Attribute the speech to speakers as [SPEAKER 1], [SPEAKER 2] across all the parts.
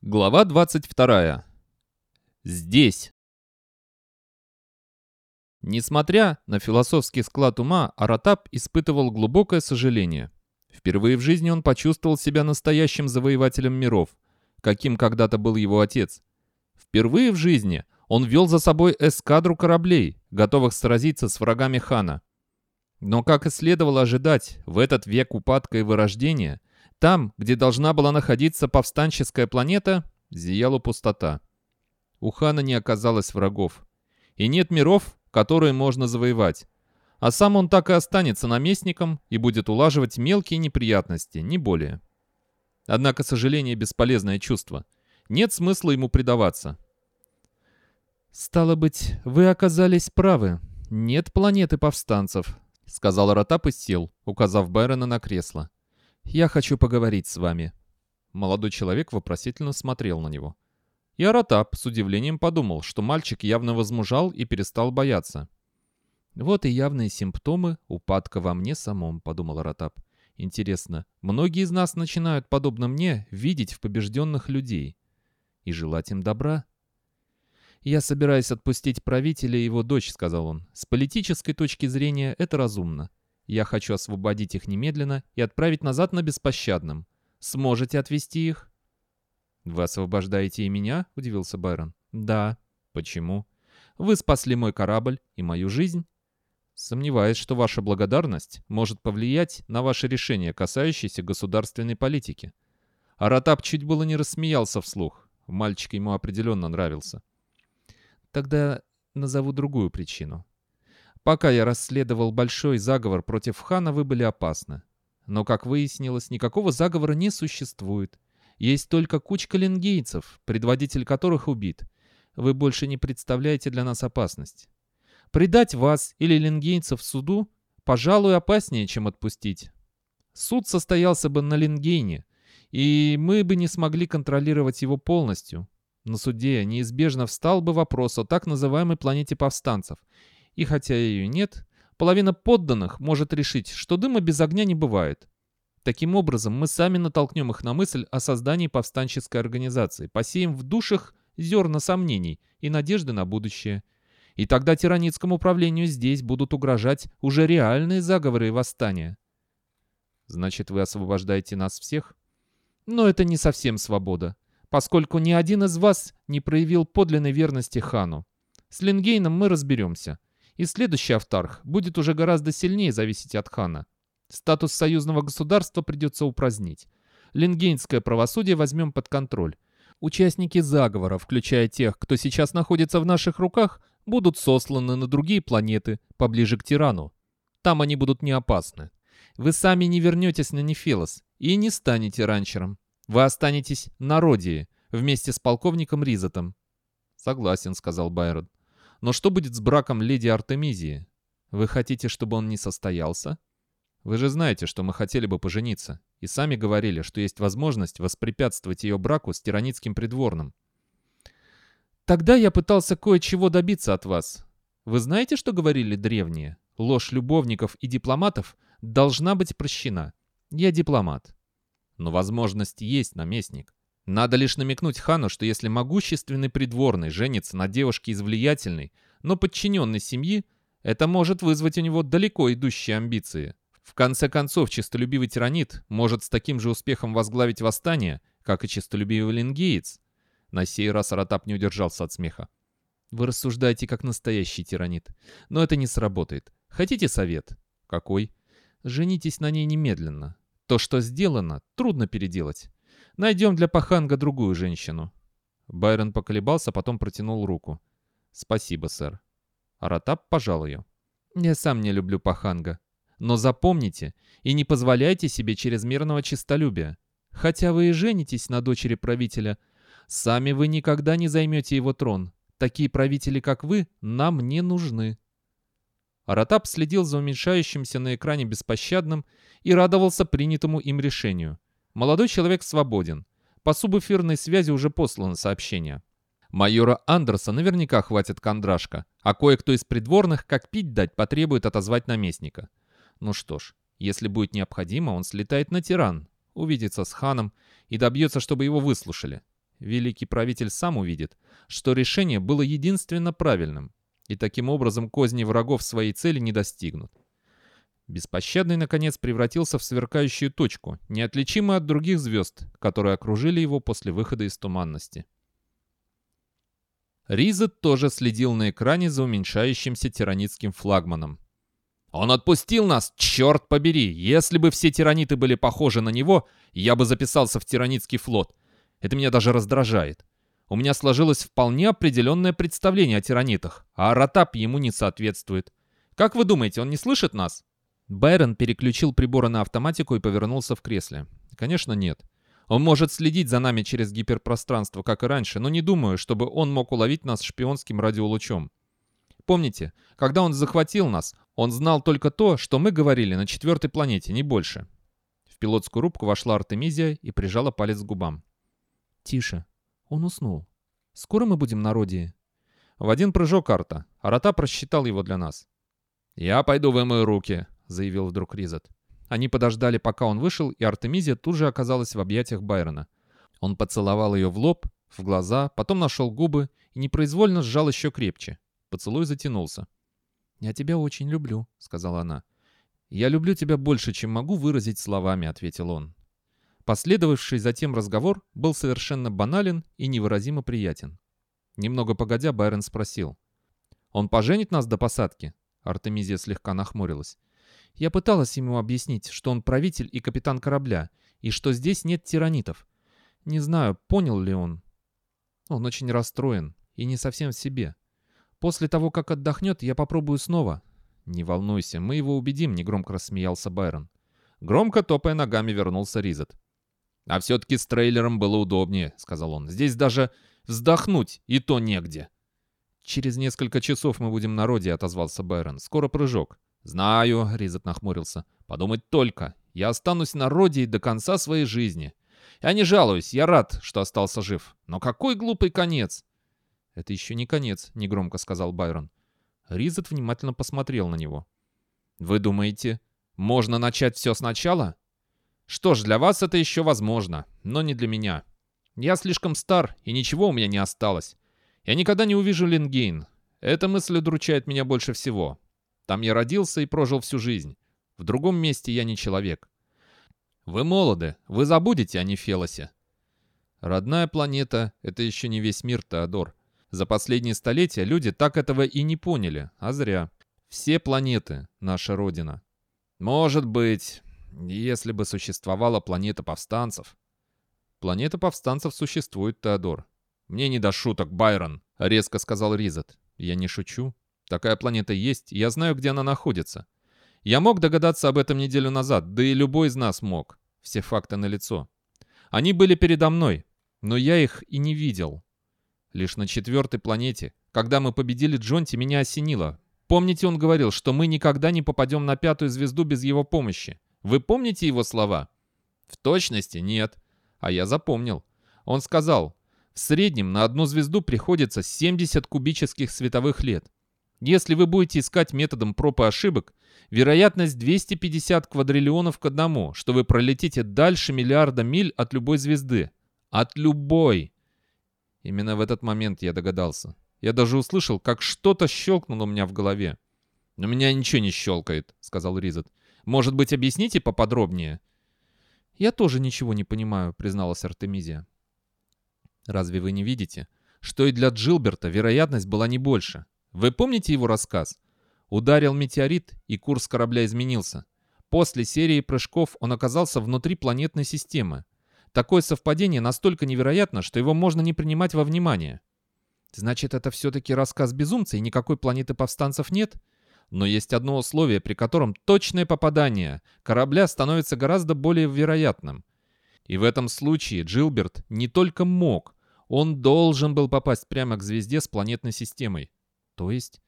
[SPEAKER 1] Глава 22. Здесь. Несмотря на философский склад ума, Аратап испытывал глубокое сожаление. Впервые в жизни он почувствовал себя настоящим завоевателем миров, каким когда-то был его отец. Впервые в жизни он вел за собой эскадру кораблей, готовых сразиться с врагами хана. Но, как и следовало ожидать, в этот век упадка и вырождения – там, где должна была находиться повстанческая планета, зияла пустота. У хана не оказалось врагов. И нет миров, которые можно завоевать. А сам он так и останется наместником и будет улаживать мелкие неприятности, не более. Однако сожаление — бесполезное чувство. Нет смысла ему предаваться. «Стало быть, вы оказались правы. Нет планеты повстанцев», — сказал Ротап и сел, указав Байрона на кресло. «Я хочу поговорить с вами». Молодой человек вопросительно смотрел на него. И Аратап с удивлением подумал, что мальчик явно возмужал и перестал бояться. «Вот и явные симптомы упадка во мне самом», — подумал Аратап. «Интересно, многие из нас начинают, подобно мне, видеть в побежденных людей и желать им добра?» «Я собираюсь отпустить правителя и его дочь», — сказал он. «С политической точки зрения это разумно. Я хочу освободить их немедленно и отправить назад на беспощадном. Сможете отвезти их?» «Вы освобождаете и меня?» — удивился Байрон. «Да». «Почему?» «Вы спасли мой корабль и мою жизнь». «Сомневаюсь, что ваша благодарность может повлиять на ваше решение, касающееся государственной политики». Аратап чуть было не рассмеялся вслух. Мальчик ему определенно нравился. «Тогда назову другую причину. Пока я расследовал большой заговор против хана, вы были опасны. Но, как выяснилось, никакого заговора не существует. Есть только кучка ленгейцев, предводитель которых убит. Вы больше не представляете для нас опасность. Предать вас или ленгейцев суду, пожалуй, опаснее, чем отпустить. Суд состоялся бы на Ленгейне, и мы бы не смогли контролировать его полностью. На суде неизбежно встал бы вопрос о так называемой планете повстанцев, и хотя ее нет, половина подданных может решить, что дыма без огня не бывает. Таким образом, мы сами натолкнем их на мысль о создании повстанческой организации, посеем в душах зерна сомнений и надежды на будущее. И тогда тиранитскому управлению здесь будут угрожать уже реальные заговоры и восстания. Значит, вы освобождаете нас всех? Но это не совсем свобода, поскольку ни один из вас не проявил подлинной верности хану. С Лингейном мы разберемся. И следующий автарх будет уже гораздо сильнее зависеть от хана. Статус союзного государства придется упразднить. Лингейнское правосудие возьмем под контроль. Участники заговора, включая тех, кто сейчас находится в наших руках, будут сосланы на другие планеты, поближе к тирану. Там они будут не опасны. Вы сами не вернетесь на Нефелос и не станете ранчером. Вы останетесь на Родии, вместе с полковником Ризотом. «Согласен», — сказал Байрон. Но что будет с браком леди Артемизии? Вы хотите, чтобы он не состоялся? Вы же знаете, что мы хотели бы пожениться, и сами говорили, что есть возможность воспрепятствовать ее браку с тираницким придворным. Тогда я пытался кое-чего добиться от вас. Вы знаете, что говорили древние? Ложь любовников и дипломатов должна быть прощена. Я дипломат. Но возможность есть, наместник. Надо лишь намекнуть хану, что если могущественный придворный женится на девушке из влиятельной, но подчиненной семьи, это может вызвать у него далеко идущие амбиции. В конце концов, честолюбивый тиранит может с таким же успехом возглавить восстание, как и честолюбивый лингеец. На сей раз Аратап не удержался от смеха. Вы рассуждаете как настоящий тиранит. Но это не сработает. Хотите совет? Какой? Женитесь на ней немедленно. То, что сделано, трудно переделать. Найдем для Паханга другую женщину». Байрон поколебался, потом протянул руку. «Спасибо, сэр». Аратап пожал ее. «Я сам не люблю Паханга. Но запомните и не позволяйте себе чрезмерного честолюбия. Хотя вы и женитесь на дочери правителя, сами вы никогда не займете его трон. Такие правители, как вы, нам не нужны». Аратап следил за уменьшающимся на экране беспощадным и радовался принятому им решению. Молодой человек свободен. По субэфирной связи уже послано сообщение. Майора Андерса наверняка хватит кондрашка, а кое-кто из придворных, как пить дать, потребует отозвать наместника. Ну что ж, если будет необходимо, он слетает на тиран, увидится с ханом и добьется, чтобы его выслушали. великий правитель сам увидит, что решение было единственно правильным, и таким образом козни врагов своей цели не достигнут. Беспощадный, наконец, превратился в сверкающую точку, неотличимую от других звезд, которые окружили его после выхода из туманности. Ризет тоже следил на экране за уменьшающимся тиранитским флагманом. «Он отпустил нас, черт побери! Если бы все тираниты были похожи на него, я бы записался в тиранитский флот. Это меня даже раздражает. У меня сложилось вполне определенное представление о тиранитах, а Ротап ему не соответствует. Как вы думаете, он не слышит нас?» Байрон переключил приборы на автоматику и повернулся в кресле. «Конечно, нет. Он может следить за нами через гиперпространство, как и раньше, но не думаю, чтобы он мог уловить нас шпионским радиолучом. Помните, когда он захватил нас, он знал только то, что мы говорили на четвертой планете, не больше». В пилотскую рубку вошла Артемизия и прижала палец к губам. «Тише. Он уснул. Скоро мы будем на Родии?» В один прыжок карта. Арата просчитал его для нас. «Я пойду вымою руки», — заявил вдруг Ризет. Они подождали, пока он вышел, и Артемизия тут же оказалась в объятиях Байрона. Он поцеловал ее в лоб, в глаза, потом нашел губы и непроизвольно сжал еще крепче. Поцелуй затянулся. «Я тебя очень люблю», — сказала она. «Я люблю тебя больше, чем могу выразить словами», — ответил он. Последовавший затем разговор был совершенно банален и невыразимо приятен. Немного погодя, Байрон спросил. «Он поженит нас до посадки?» Артемизия слегка нахмурилась. Я пыталась ему объяснить, что он правитель и капитан корабля, и что здесь нет тиранитов. Не знаю, понял ли он. Он очень расстроен и не совсем в себе. После того, как отдохнет, я попробую снова. Не волнуйся, мы его убедим, негромко рассмеялся Байрон. Громко топая ногами вернулся Ризет. «А все-таки с трейлером было удобнее», — сказал он. «Здесь даже вздохнуть и то негде». «Через несколько часов мы будем на роде», — отозвался Байрон. «Скоро прыжок». «Знаю», — Ризет нахмурился. «Подумать только. Я останусь на роде до конца своей жизни. Я не жалуюсь, я рад, что остался жив. Но какой глупый конец!» «Это еще не конец», — негромко сказал Байрон. Ризет внимательно посмотрел на него. «Вы думаете, можно начать все сначала?» «Что ж, для вас это еще возможно, но не для меня. Я слишком стар, и ничего у меня не осталось. Я никогда не увижу Ленгейн. Эта мысль удручает меня больше всего. Там я родился и прожил всю жизнь. В другом месте я не человек. Вы молоды, вы забудете о Нефелосе. Родная планета — это еще не весь мир, Теодор. За последние столетия люди так этого и не поняли, а зря. Все планеты — наша Родина. Может быть, если бы существовала планета повстанцев. Планета повстанцев существует, Теодор. Мне не до шуток, Байрон, — резко сказал Ризет. Я не шучу. Такая планета есть, я знаю, где она находится. Я мог догадаться об этом неделю назад, да и любой из нас мог. Все факты налицо. Они были передо мной, но я их и не видел. Лишь на четвертой планете, когда мы победили Джонти, меня осенило. Помните, он говорил, что мы никогда не попадем на пятую звезду без его помощи? Вы помните его слова? В точности нет. А я запомнил. Он сказал, в среднем на одну звезду приходится 70 кубических световых лет. Если вы будете искать методом проб и ошибок, вероятность 250 квадриллионов к одному, что вы пролетите дальше миллиарда миль от любой звезды. От любой. Именно в этот момент я догадался. Я даже услышал, как что-то щелкнуло у меня в голове. «У меня ничего не щелкает», — сказал Ризет. «Может быть, объясните поподробнее?» «Я тоже ничего не понимаю», — призналась Артемизия. «Разве вы не видите, что и для Джилберта вероятность была не больше?» Вы помните его рассказ? Ударил метеорит, и курс корабля изменился. После серии прыжков он оказался внутри планетной системы. Такое совпадение настолько невероятно, что его можно не принимать во внимание. Значит, это все-таки рассказ безумца, и никакой планеты повстанцев нет? Но есть одно условие, при котором точное попадание корабля становится гораздо более вероятным. И в этом случае Джилберт не только мог, он должен был попасть прямо к звезде с планетной системой. То есть?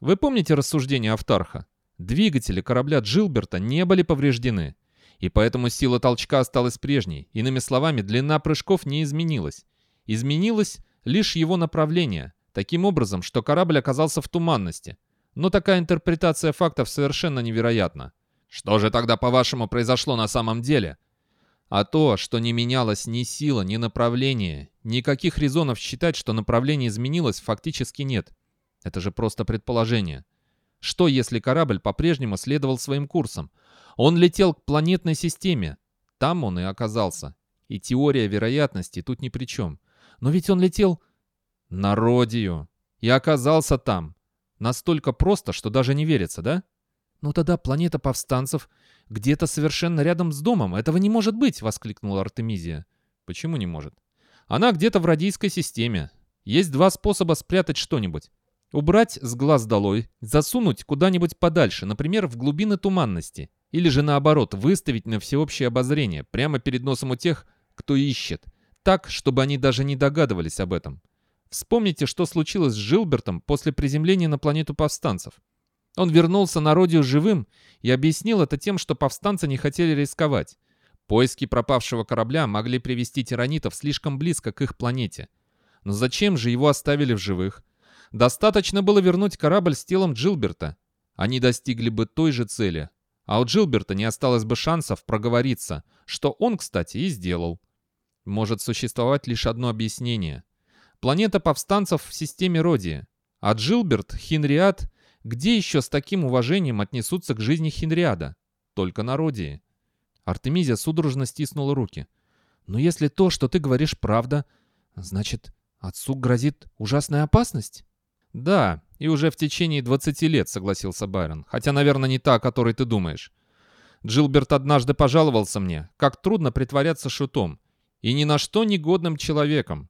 [SPEAKER 1] Вы помните рассуждение Автарха? Двигатели корабля Джилберта не были повреждены, и поэтому сила толчка осталась прежней. Иными словами, длина прыжков не изменилась. Изменилось лишь его направление, таким образом, что корабль оказался в туманности. Но такая интерпретация фактов совершенно невероятна. Что же тогда, по-вашему, произошло на самом деле? А то, что не менялось ни сила, ни направление, никаких резонов считать, что направление изменилось, фактически нет. Это же просто предположение. Что, если корабль по-прежнему следовал своим курсом? Он летел к планетной системе. Там он и оказался. И теория вероятности тут ни при чем. Но ведь он летел на Родию. И оказался там. Настолько просто, что даже не верится, да? Ну тогда планета повстанцев где-то совершенно рядом с домом. Этого не может быть, воскликнула Артемизия. Почему не может? Она где-то в радийской системе. Есть два способа спрятать что-нибудь. Убрать с глаз долой, засунуть куда-нибудь подальше, например, в глубины туманности. Или же наоборот, выставить на всеобщее обозрение, прямо перед носом у тех, кто ищет. Так, чтобы они даже не догадывались об этом. Вспомните, что случилось с Жилбертом после приземления на планету повстанцев. Он вернулся на Родию живым и объяснил это тем, что повстанцы не хотели рисковать. Поиски пропавшего корабля могли привести тиранитов слишком близко к их планете. Но зачем же его оставили в живых? Достаточно было вернуть корабль с телом Джилберта. Они достигли бы той же цели. А у Джилберта не осталось бы шансов проговориться, что он, кстати, и сделал. Может существовать лишь одно объяснение. Планета повстанцев в системе Родии. А Джилберт, Хинриад где еще с таким уважением отнесутся к жизни Хенриада? Только на Родии. Артемизия судорожно стиснула руки. «Но если то, что ты говоришь, правда, значит, отцу грозит ужасная опасность?» «Да, и уже в течение 20 лет», — согласился Байрон. «Хотя, наверное, не та, о которой ты думаешь. Джилберт однажды пожаловался мне, как трудно притворяться шутом. И ни на что негодным человеком.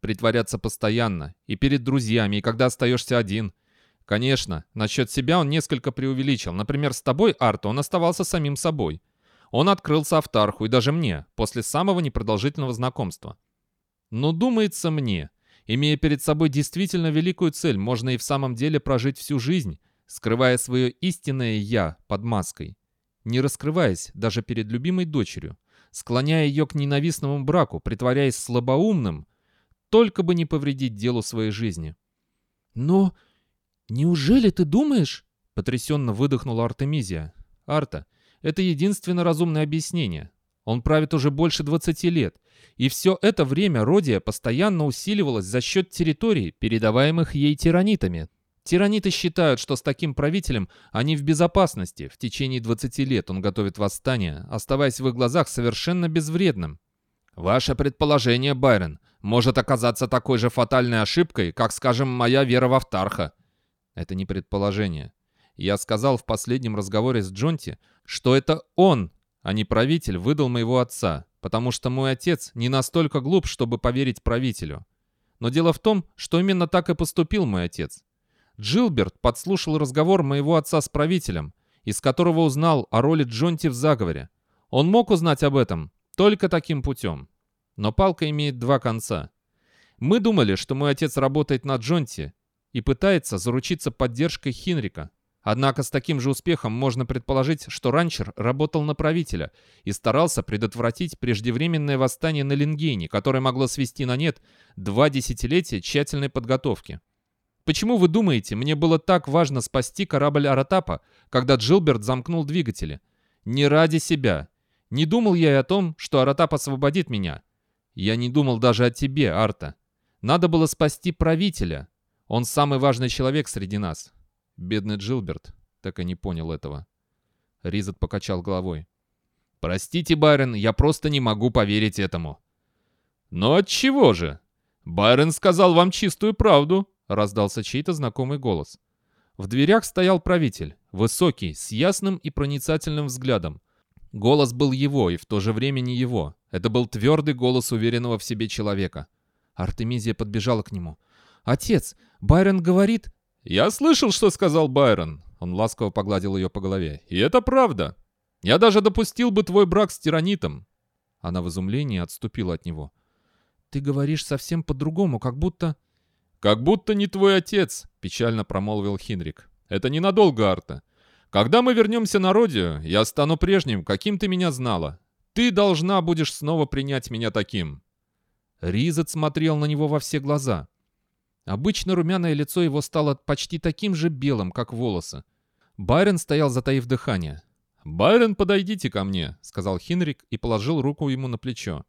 [SPEAKER 1] Притворяться постоянно, и перед друзьями, и когда остаешься один. Конечно, насчет себя он несколько преувеличил. Например, с тобой, Арто, он оставался самим собой. Он открылся Автарху и даже мне, после самого непродолжительного знакомства. Но думается мне, имея перед собой действительно великую цель, можно и в самом деле прожить всю жизнь, скрывая свое истинное «я» под маской, не раскрываясь даже перед любимой дочерью, склоняя ее к ненавистному браку, притворяясь слабоумным, только бы не повредить делу своей жизни. Но «Неужели ты думаешь?» — потрясенно выдохнула Артемизия. «Арта, это единственно разумное объяснение. Он правит уже больше 20 лет, и все это время Родия постоянно усиливалась за счет территорий, передаваемых ей тиранитами. Тираниты считают, что с таким правителем они в безопасности. В течение 20 лет он готовит восстание, оставаясь в их глазах совершенно безвредным. Ваше предположение, Байрон, может оказаться такой же фатальной ошибкой, как, скажем, моя вера в Автарха. Это не предположение. Я сказал в последнем разговоре с Джонти, что это он, а не правитель, выдал моего отца, потому что мой отец не настолько глуп, чтобы поверить правителю. Но дело в том, что именно так и поступил мой отец. Джилберт подслушал разговор моего отца с правителем, из которого узнал о роли Джонти в заговоре. Он мог узнать об этом только таким путем. Но палка имеет два конца. Мы думали, что мой отец работает на Джонти, и пытается заручиться поддержкой Хинрика. Однако с таким же успехом можно предположить, что ранчер работал на правителя и старался предотвратить преждевременное восстание на Лингейне, которое могло свести на нет два десятилетия тщательной подготовки. Почему вы думаете, мне было так важно спасти корабль Аратапа, когда Джилберт замкнул двигатели? Не ради себя. Не думал я и о том, что Аратап освободит меня. Я не думал даже о тебе, Арта. Надо было спасти правителя, он самый важный человек среди нас. Бедный Джилберт так и не понял этого. Ризет покачал головой. «Простите, Байрон, я просто не могу поверить этому». «Но от чего же? Байрон сказал вам чистую правду», — раздался чей-то знакомый голос. В дверях стоял правитель, высокий, с ясным и проницательным взглядом. Голос был его и в то же время не его. Это был твердый голос уверенного в себе человека. Артемизия подбежала к нему. «Отец, Байрон говорит...»
[SPEAKER 2] «Я слышал, что сказал Байрон». Он ласково погладил ее по голове. «И это правда. Я даже допустил бы твой брак с тиранитом».
[SPEAKER 1] Она в изумлении отступила от него. «Ты говоришь совсем по-другому, как будто...»
[SPEAKER 2] «Как будто не твой отец», — печально промолвил Хинрик. «Это ненадолго, Арта. Когда мы вернемся на Родию, я стану прежним, каким ты меня знала. Ты должна будешь снова принять меня таким».
[SPEAKER 1] Ризет смотрел на него во все глаза. Обычно румяное лицо его стало почти таким же белым, как волосы. Байрон стоял, затаив дыхание. «Байрон, подойдите ко мне», — сказал Хинрик и положил руку ему на плечо.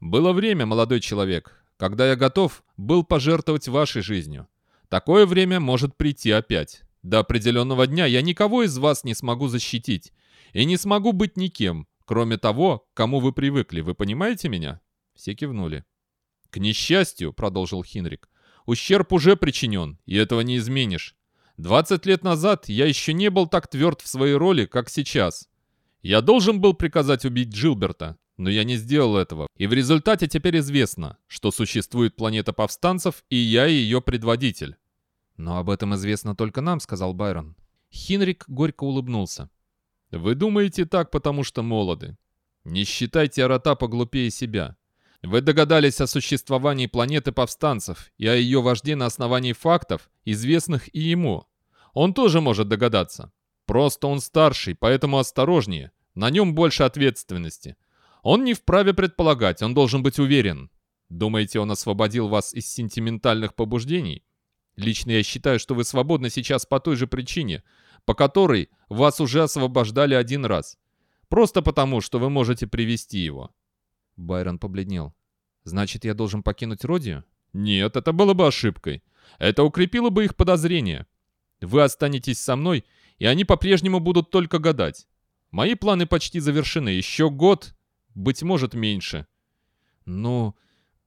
[SPEAKER 1] «Было время, молодой человек, когда я готов был пожертвовать вашей жизнью. Такое время может прийти опять. До определенного дня я никого из вас не смогу защитить и не смогу быть никем, кроме того, к кому вы привыкли. Вы понимаете меня?» Все кивнули. «К несчастью», — продолжил Хинрик, — «ущерб уже причинен, и этого не изменишь. 20 лет назад я еще не был так тверд в своей роли, как сейчас. Я должен был приказать убить Джилберта, но я не сделал этого. И в результате теперь известно, что существует планета повстанцев, и я ее предводитель.
[SPEAKER 3] «Но об этом известно только нам», — сказал Байрон. Хинрик горько улыбнулся.
[SPEAKER 1] «Вы думаете так, потому что молоды. Не считайте Аратапа глупее себя. Вы догадались о существовании планеты повстанцев и о ее вожде на основании фактов, известных и ему. Он тоже может догадаться. Просто он старший, поэтому осторожнее. На нем больше ответственности. Он не вправе предполагать, он должен быть уверен. Думаете, он освободил вас из сентиментальных побуждений? Лично я считаю, что вы свободны сейчас по той же причине, по которой вас уже освобождали один раз. Просто потому, что вы можете привести его.
[SPEAKER 3] Байрон побледнел. «Значит, я должен покинуть Родию?»
[SPEAKER 1] «Нет, это было бы ошибкой. Это укрепило бы их подозрения. Вы останетесь со мной, и они по-прежнему будут только гадать. Мои планы почти завершены. Еще год, быть может, меньше».
[SPEAKER 3] «Ну,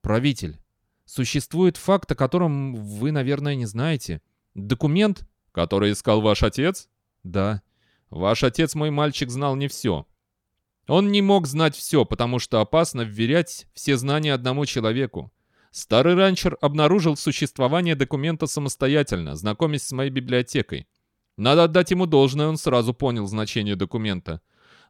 [SPEAKER 3] правитель, существует факт, о котором вы, наверное, не знаете. Документ...»
[SPEAKER 1] «Который искал ваш отец?»
[SPEAKER 3] «Да».
[SPEAKER 1] «Ваш отец, мой мальчик, знал не все. Он не мог знать все, потому что опасно вверять все знания одному человеку. Старый ранчер обнаружил существование документа самостоятельно, знакомясь с моей библиотекой. Надо отдать ему должное, он сразу понял значение документа.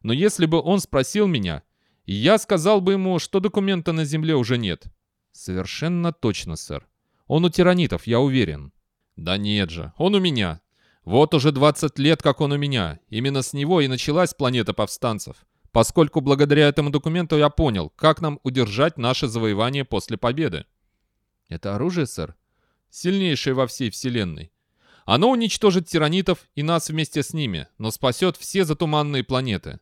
[SPEAKER 1] Но если бы он спросил меня, я сказал бы ему, что документа на земле уже нет.
[SPEAKER 3] Совершенно точно, сэр. Он у тиранитов, я уверен.
[SPEAKER 1] Да нет же, он у меня. Вот уже 20 лет, как он у меня. Именно с него и началась планета повстанцев поскольку благодаря этому документу я понял, как нам удержать наше завоевание после победы.
[SPEAKER 3] Это оружие, сэр?
[SPEAKER 1] Сильнейшее во всей вселенной. Оно уничтожит тиранитов и нас вместе с ними, но спасет все затуманные планеты.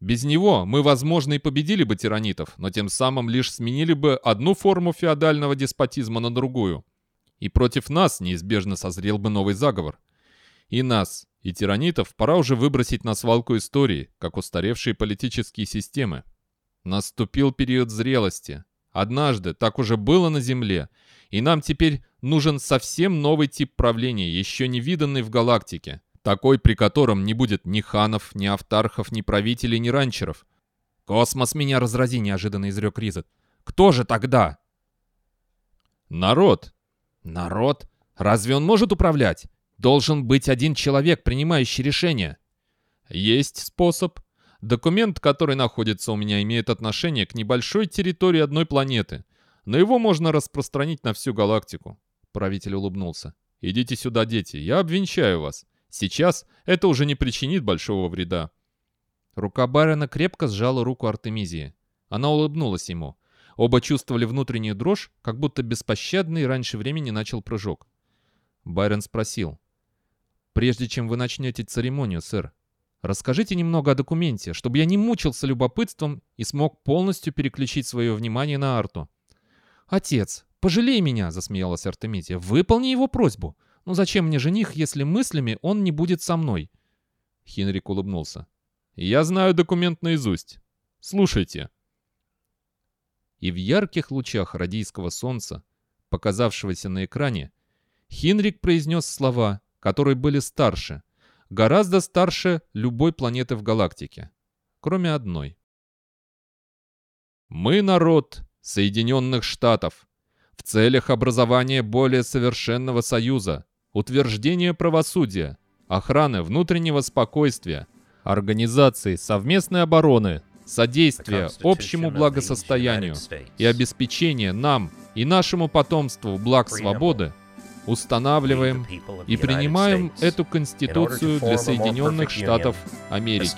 [SPEAKER 1] Без него мы, возможно, и победили бы тиранитов, но тем самым лишь сменили бы одну форму феодального деспотизма на другую. И против нас неизбежно созрел бы новый заговор. И нас, и тиранитов пора уже выбросить на свалку истории, как устаревшие политические системы. Наступил период зрелости. Однажды так уже было на Земле, и нам теперь нужен совсем новый тип правления, еще не виданный в галактике. Такой, при котором не будет ни ханов, ни автархов, ни правителей, ни ранчеров.
[SPEAKER 3] «Космос меня разрази!» — неожиданно изрек Ризет. «Кто же тогда?»
[SPEAKER 1] «Народ!»
[SPEAKER 3] «Народ? Разве он может управлять? Должен быть один человек, принимающий решение.
[SPEAKER 1] Есть способ. Документ, который находится у меня, имеет отношение к небольшой территории одной планеты. Но его можно распространить на всю галактику. Правитель улыбнулся. «Идите сюда, дети, я обвенчаю вас. Сейчас это уже не причинит большого вреда».
[SPEAKER 3] Рука барина крепко сжала руку Артемизии. Она улыбнулась ему. Оба чувствовали внутреннюю дрожь, как будто беспощадный раньше времени начал прыжок. Байрон спросил. Прежде чем вы начнете церемонию, сэр, расскажите немного о документе, чтобы я не мучился любопытством и смог полностью переключить свое внимание на Арту. «Отец, пожалей меня!» — засмеялась Артемизия. «Выполни его просьбу. Ну зачем мне жених, если мыслями он не будет со мной?»
[SPEAKER 1] Хинрик улыбнулся. «Я знаю документ наизусть. Слушайте».
[SPEAKER 3] И в ярких лучах радийского солнца, показавшегося на экране, Хинрик произнес слова которые были старше, гораздо старше любой планеты в галактике, кроме одной.
[SPEAKER 1] Мы народ Соединенных Штатов. В целях образования более совершенного союза, утверждения правосудия, охраны внутреннего спокойствия, организации совместной обороны, содействия общему благосостоянию и обеспечения нам и нашему потомству благ свободы – устанавливаем и принимаем эту Конституцию для Соединенных Штатов Америки.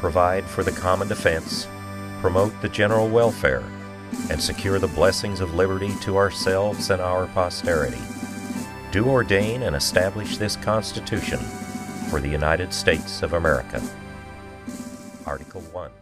[SPEAKER 1] provide for the common defense, promote the general welfare, and secure the blessings of liberty to ourselves and our posterity.
[SPEAKER 2] do ordain and establish this Constitution for the United States of America. Article 1, Section 1.